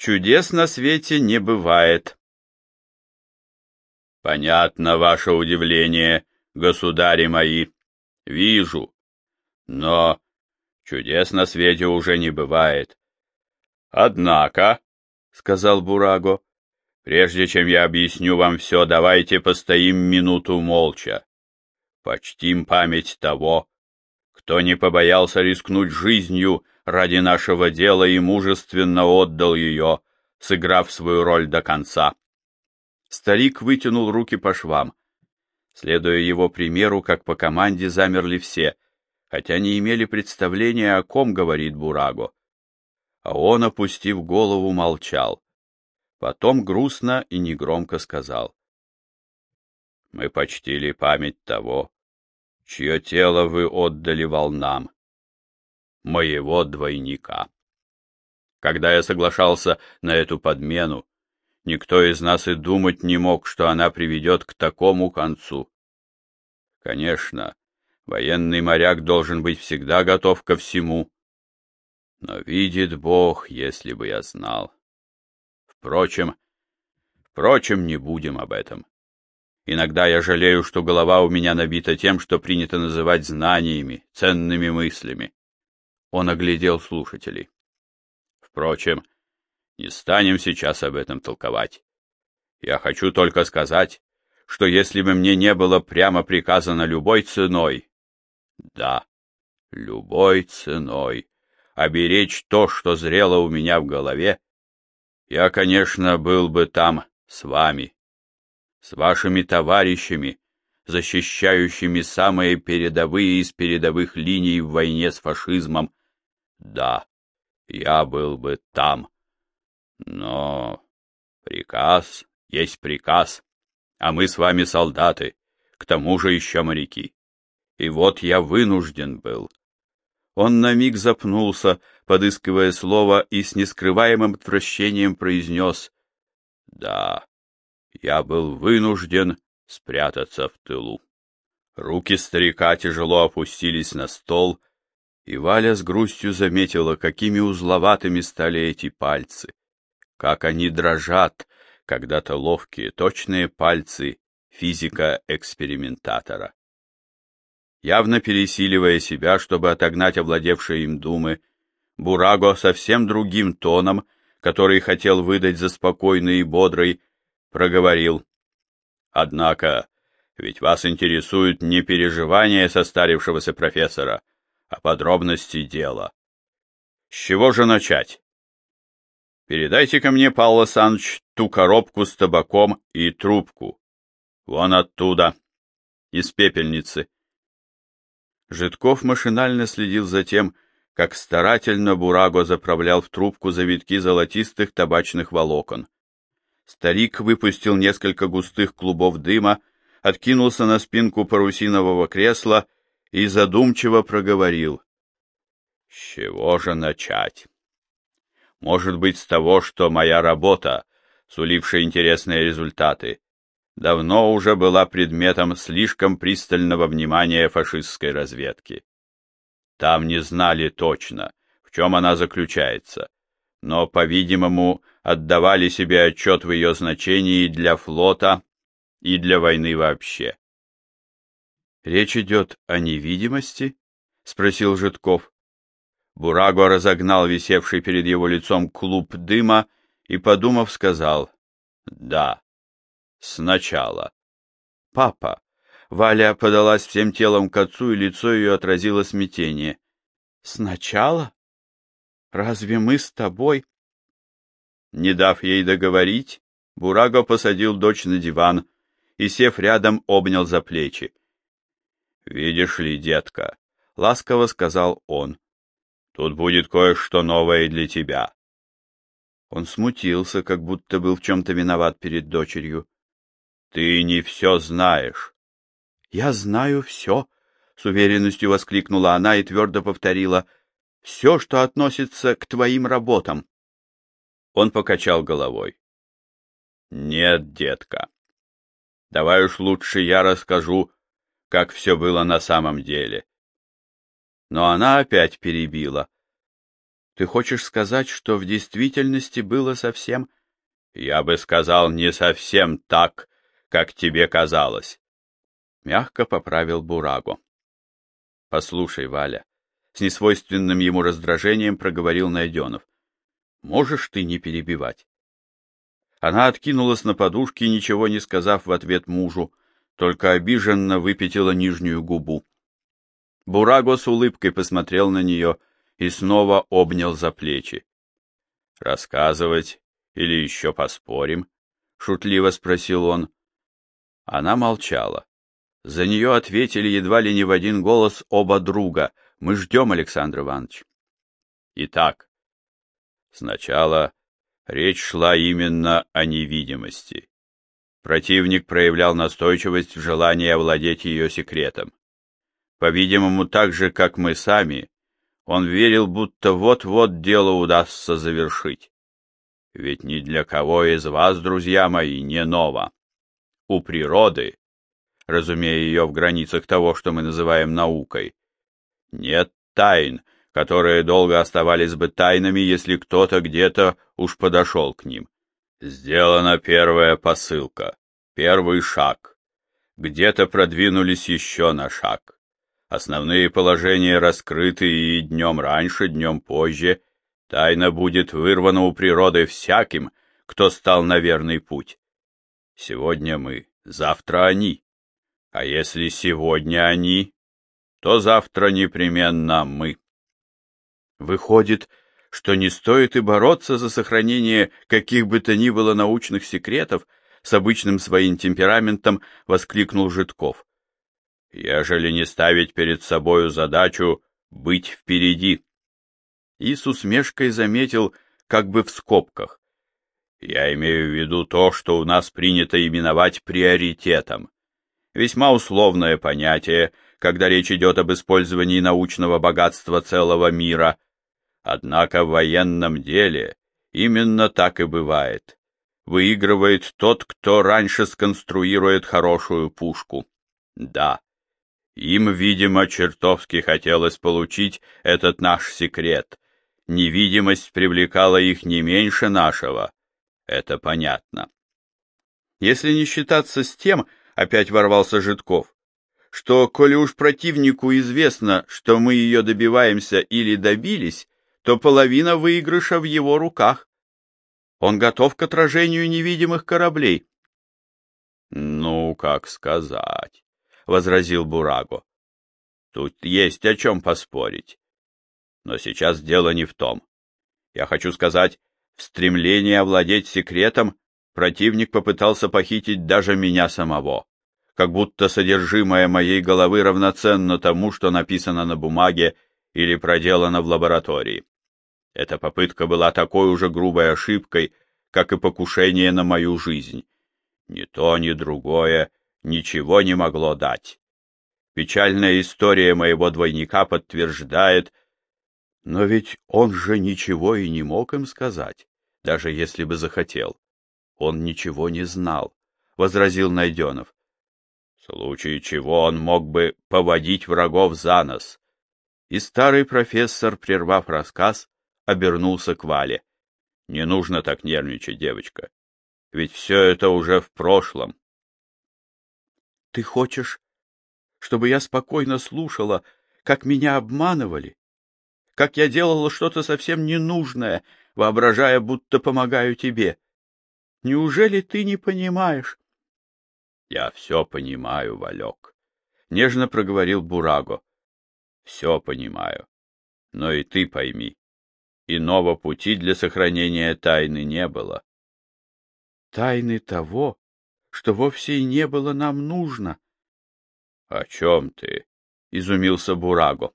чудес на свете не бывает. Понятно ваше удивление, государи мои. Вижу. Но чудес на свете уже не бывает. Однако, — сказал Бураго, — прежде чем я объясню вам все, давайте постоим минуту молча. Почтим память того, кто не побоялся рискнуть жизнью ради нашего дела и мужественно отдал ее, сыграв свою роль до конца. Старик вытянул руки по швам. Следуя его примеру, как по команде замерли все, хотя не имели представления, о ком говорит Бураго. А он, опустив голову, молчал. Потом грустно и негромко сказал. «Мы почтили память того, чье тело вы отдали волнам, моего двойника. Когда я соглашался на эту подмену, Никто из нас и думать не мог, что она приведет к такому концу. Конечно, военный моряк должен быть всегда готов ко всему. Но видит Бог, если бы я знал. Впрочем, впрочем, не будем об этом. Иногда я жалею, что голова у меня набита тем, что принято называть знаниями, ценными мыслями. Он оглядел слушателей. Впрочем, не станем сейчас об этом толковать. Я хочу только сказать, что если бы мне не было прямо приказано любой ценой, да, любой ценой, оберечь то, что зрело у меня в голове, я, конечно, был бы там с вами, с вашими товарищами, защищающими самые передовые из передовых линий в войне с фашизмом. Да, я был бы там, но приказ есть приказ, а мы с вами солдаты, к тому же еще моряки. И вот я вынужден был. Он на миг запнулся, подыскивая слово, и с нескрываемым отвращением произнес «Да, я был вынужден спрятаться в тылу». Руки старика тяжело опустились на стол, и Валя с грустью заметила, какими узловатыми стали эти пальцы как они дрожат, когда-то ловкие, точные пальцы физика-экспериментатора. Явно пересиливая себя, чтобы отогнать овладевшие им думы, Бураго совсем другим тоном, который хотел выдать за спокойный и бодрый, проговорил. Однако, ведь вас интересуют не переживания состарившегося профессора, а подробности дела. С чего же начать? Передайте ко мне, Павел Саныч, ту коробку с табаком и трубку. Вон оттуда, из пепельницы. Житков машинально следил за тем, как старательно Бураго заправлял в трубку завитки золотистых табачных волокон. Старик выпустил несколько густых клубов дыма, откинулся на спинку парусинового кресла и задумчиво проговорил. — С чего же начать? Может быть, с того, что моя работа, сулившая интересные результаты, давно уже была предметом слишком пристального внимания фашистской разведки. Там не знали точно, в чем она заключается, но, по-видимому, отдавали себе отчет в ее значении для флота и для войны вообще. «Речь идет о невидимости?» — спросил Житков. Бураго разогнал висевший перед его лицом клуб дыма и, подумав, сказал «Да, сначала». «Папа!» Валя подалась всем телом к отцу, и лицо ее отразило смятение. «Сначала? Разве мы с тобой?» Не дав ей договорить, Бураго посадил дочь на диван и, сев рядом, обнял за плечи. «Видишь ли, детка», — ласково сказал он, Тут будет кое-что новое для тебя. Он смутился, как будто был в чем-то виноват перед дочерью. Ты не все знаешь. Я знаю все, с уверенностью воскликнула она и твердо повторила. Все, что относится к твоим работам. Он покачал головой. Нет, детка. Давай уж лучше я расскажу, как все было на самом деле но она опять перебила. Ты хочешь сказать, что в действительности было совсем... Я бы сказал, не совсем так, как тебе казалось. Мягко поправил Бураго. Послушай, Валя, с несвойственным ему раздражением проговорил Найденов. Можешь ты не перебивать? Она откинулась на подушке, ничего не сказав в ответ мужу, только обиженно выпятила нижнюю губу. Бураго с улыбкой посмотрел на нее и снова обнял за плечи. «Рассказывать или еще поспорим?» — шутливо спросил он. Она молчала. За нее ответили едва ли не в один голос оба друга. «Мы ждем, Александр Иванович». Итак, сначала речь шла именно о невидимости. Противник проявлял настойчивость в желании овладеть ее секретом. По-видимому, так же, как мы сами, он верил, будто вот-вот дело удастся завершить. Ведь ни для кого из вас, друзья мои, не ново. У природы, разумея ее в границах того, что мы называем наукой, нет тайн, которые долго оставались бы тайнами, если кто-то где-то уж подошел к ним. Сделана первая посылка, первый шаг. Где-то продвинулись еще на шаг. Основные положения раскрыты и днем раньше, днем позже. Тайна будет вырвана у природы всяким, кто стал на верный путь. Сегодня мы, завтра они. А если сегодня они, то завтра непременно мы. Выходит, что не стоит и бороться за сохранение каких бы то ни было научных секретов, с обычным своим темпераментом воскликнул Житков ежели не ставить перед собою задачу быть впереди. И с усмешкой заметил, как бы в скобках. Я имею в виду то, что у нас принято именовать приоритетом. Весьма условное понятие, когда речь идет об использовании научного богатства целого мира. Однако в военном деле именно так и бывает. Выигрывает тот, кто раньше сконструирует хорошую пушку. Да, им, видимо, чертовски хотелось получить этот наш секрет. Невидимость привлекала их не меньше нашего. Это понятно. Если не считаться с тем, опять ворвался Житков, что, коли уж противнику известно, что мы ее добиваемся или добились, то половина выигрыша в его руках. Он готов к отражению невидимых кораблей. Ну, как сказать возразил Бураго. Тут есть о чем поспорить. Но сейчас дело не в том. Я хочу сказать, в стремлении овладеть секретом противник попытался похитить даже меня самого, как будто содержимое моей головы равноценно тому, что написано на бумаге или проделано в лаборатории. Эта попытка была такой уже грубой ошибкой, как и покушение на мою жизнь. Ни то, ни другое ничего не могло дать. Печальная история моего двойника подтверждает, но ведь он же ничего и не мог им сказать, даже если бы захотел. Он ничего не знал, — возразил Найденов. В случае чего он мог бы поводить врагов за нос. И старый профессор, прервав рассказ, обернулся к Вале. Не нужно так нервничать, девочка. Ведь все это уже в прошлом. Ты хочешь, чтобы я спокойно слушала, как меня обманывали, как я делала что-то совсем ненужное, воображая, будто помогаю тебе? Неужели ты не понимаешь? — Я все понимаю, Валек, — нежно проговорил Бураго. — Все понимаю. Но и ты пойми, иного пути для сохранения тайны не было. — Тайны того, что вовсе и не было нам нужно. — О чем ты? — изумился Бураго.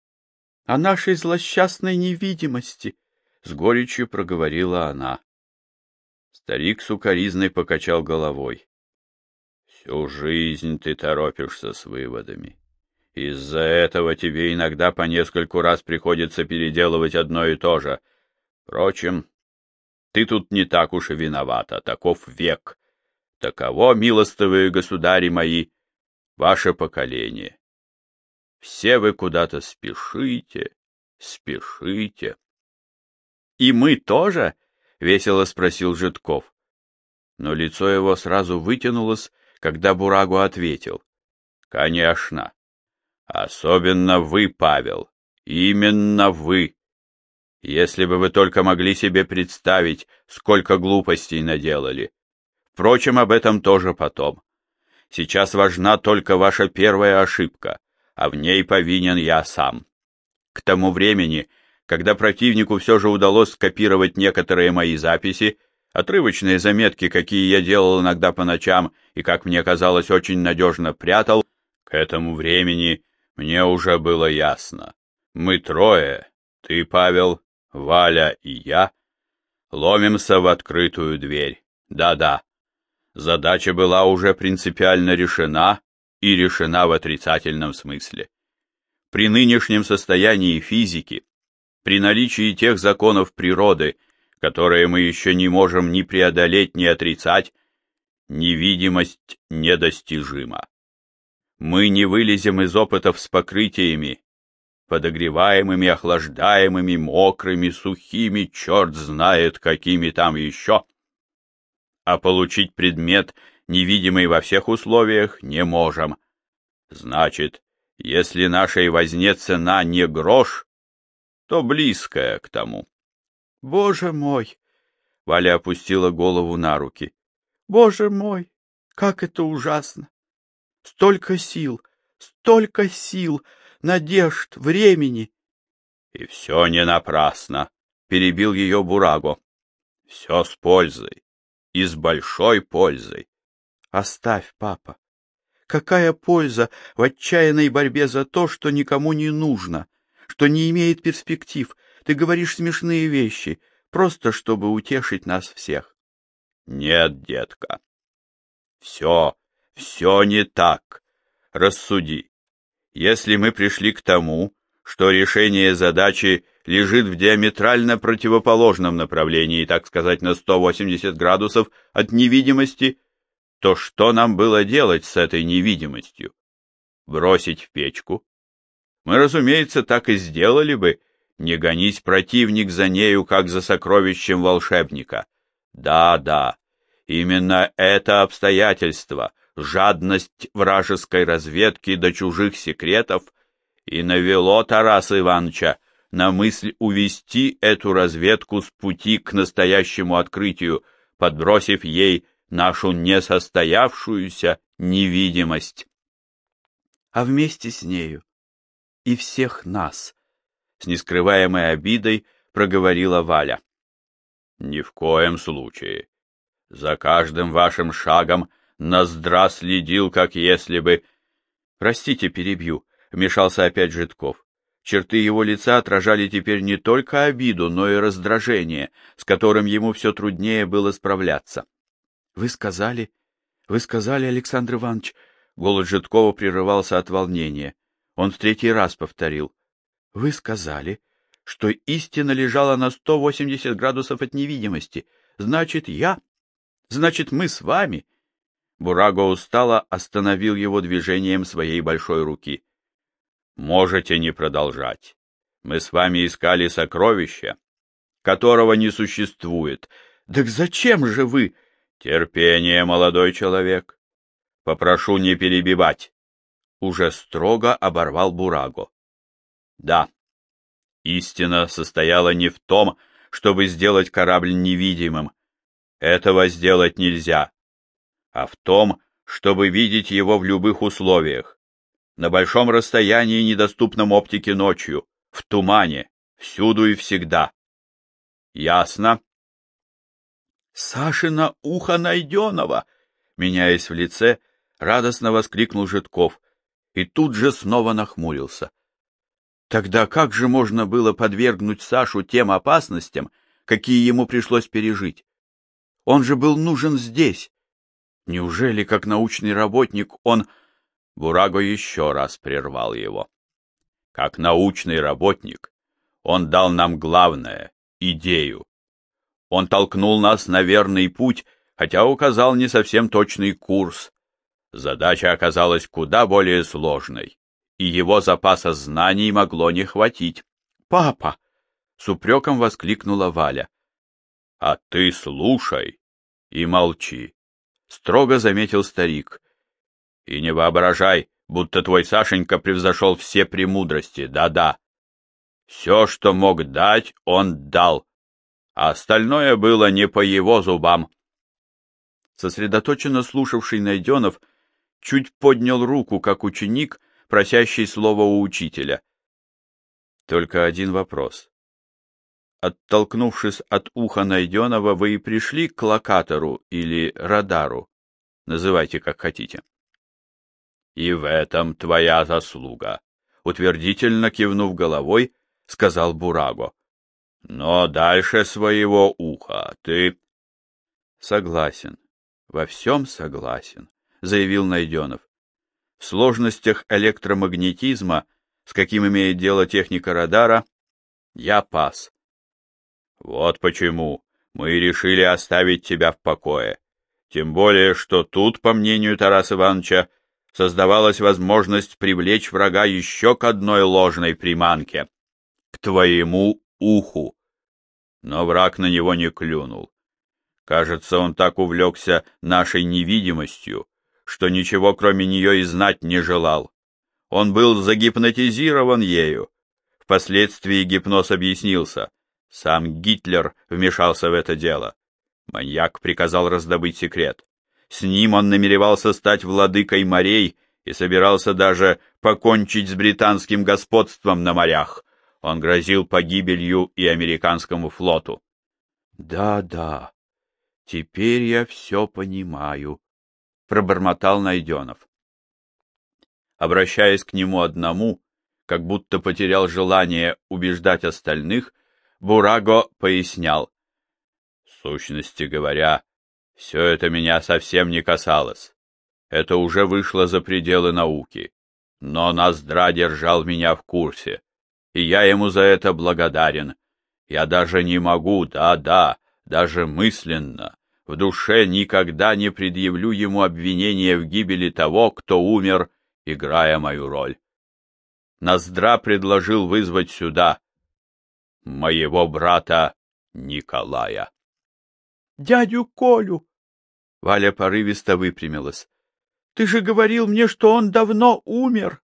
— О нашей злосчастной невидимости, — с горечью проговорила она. Старик сукоризной покачал головой. — Всю жизнь ты торопишься с выводами. Из-за этого тебе иногда по нескольку раз приходится переделывать одно и то же. Впрочем, ты тут не так уж и виновата, таков век. Таково, милостивые государи мои, ваше поколение. Все вы куда-то спешите, спешите. И мы тоже? — весело спросил Житков. Но лицо его сразу вытянулось, когда Бурагу ответил. — Конечно. Особенно вы, Павел. Именно вы. Если бы вы только могли себе представить, сколько глупостей наделали. Впрочем, об этом тоже потом. Сейчас важна только ваша первая ошибка, а в ней повинен я сам. К тому времени, когда противнику все же удалось скопировать некоторые мои записи, отрывочные заметки, какие я делал иногда по ночам и, как мне казалось, очень надежно прятал, к этому времени мне уже было ясно. Мы трое, ты, Павел, Валя и я, ломимся в открытую дверь. Да-да, задача была уже принципиально решена и решена в отрицательном смысле. При нынешнем состоянии физики, при наличии тех законов природы, которые мы еще не можем ни преодолеть, ни отрицать, невидимость недостижима. Мы не вылезем из опытов с покрытиями, подогреваемыми, охлаждаемыми, мокрыми, сухими, черт знает какими там еще. А получить предмет, невидимый во всех условиях, не можем. Значит, если нашей возне цена не грош, то близкая к тому. Боже мой! Валя опустила голову на руки. Боже мой, как это ужасно! Столько сил, столько сил, надежд, времени. И все не напрасно, перебил ее Бураго. Все с пользой и с большой пользой. Оставь, папа. Какая польза в отчаянной борьбе за то, что никому не нужно, что не имеет перспектив? Ты говоришь смешные вещи, просто чтобы утешить нас всех. Нет, детка. Все, все не так. Рассуди. Если мы пришли к тому, что решение задачи лежит в диаметрально противоположном направлении, так сказать, на 180 градусов от невидимости, то что нам было делать с этой невидимостью? Бросить в печку? Мы, разумеется, так и сделали бы, не гонись противник за нею, как за сокровищем волшебника. Да, да, именно это обстоятельство, жадность вражеской разведки до чужих секретов и навело Тараса Ивановича на мысль увести эту разведку с пути к настоящему открытию, подбросив ей нашу несостоявшуюся невидимость. А вместе с нею и всех нас, с нескрываемой обидой проговорила Валя. Ни в коем случае. За каждым вашим шагом Ноздра следил, как если бы... Простите, перебью, вмешался опять Житков. Черты его лица отражали теперь не только обиду, но и раздражение, с которым ему все труднее было справляться. Вы сказали, вы сказали, Александр Иванович, голос Житкова прерывался от волнения. Он в третий раз повторил. Вы сказали, что истина лежала на 180 градусов от невидимости. Значит, я? Значит, мы с вами? Бураго устало остановил его движением своей большой руки. Можете не продолжать. Мы с вами искали сокровища, которого не существует. Так зачем же вы? Терпение, молодой человек. Попрошу не перебивать. Уже строго оборвал Бураго. Да, истина состояла не в том, чтобы сделать корабль невидимым. Этого сделать нельзя. А в том, чтобы видеть его в любых условиях. На большом расстоянии, недоступном оптике ночью, в тумане, всюду и всегда. Ясно? Сашина ухо найденного! Меняясь в лице, радостно воскликнул Житков и тут же снова нахмурился. Тогда как же можно было подвергнуть Сашу тем опасностям, какие ему пришлось пережить? Он же был нужен здесь. Неужели, как научный работник, он... Бураго еще раз прервал его. Как научный работник, он дал нам главное — идею. Он толкнул нас на верный путь, хотя указал не совсем точный курс. Задача оказалась куда более сложной, и его запаса знаний могло не хватить. «Папа!» С упреком воскликнула Валя. — А ты слушай и молчи, — строго заметил старик. — И не воображай, будто твой Сашенька превзошел все премудрости, да-да. Все, что мог дать, он дал, а остальное было не по его зубам. Сосредоточенно слушавший Найденов чуть поднял руку, как ученик, просящий слова у учителя. Только один вопрос. Оттолкнувшись от уха Найденова, вы и пришли к локатору или радару, называйте как хотите. И в этом твоя заслуга, утвердительно кивнув головой, сказал Бураго. Но дальше своего уха ты... Согласен, во всем согласен, заявил Найденов. В сложностях электромагнетизма, с каким имеет дело техника радара, я пас. Вот почему мы решили оставить тебя в покое. Тем более, что тут, по мнению Тараса Ивановича, создавалась возможность привлечь врага еще к одной ложной приманке — к твоему уху. Но враг на него не клюнул. Кажется, он так увлекся нашей невидимостью, что ничего кроме нее и знать не желал. Он был загипнотизирован ею. Впоследствии гипноз объяснился. Сам Гитлер вмешался в это дело. Маньяк приказал раздобыть секрет. С ним он намеревался стать владыкой морей и собирался даже покончить с британским господством на морях. Он грозил погибелью и американскому флоту. «Да, да, теперь я все понимаю», — пробормотал Найденов. Обращаясь к нему одному, как будто потерял желание убеждать остальных, Бураго пояснял. В сущности говоря, все это меня совсем не касалось. Это уже вышло за пределы науки. Но Ноздра держал меня в курсе и я ему за это благодарен. Я даже не могу, да-да, даже мысленно, в душе никогда не предъявлю ему обвинения в гибели того, кто умер, играя мою роль. Ноздра предложил вызвать сюда моего брата Николая. — Дядю Колю! Валя порывисто выпрямилась. — Ты же говорил мне, что он давно умер.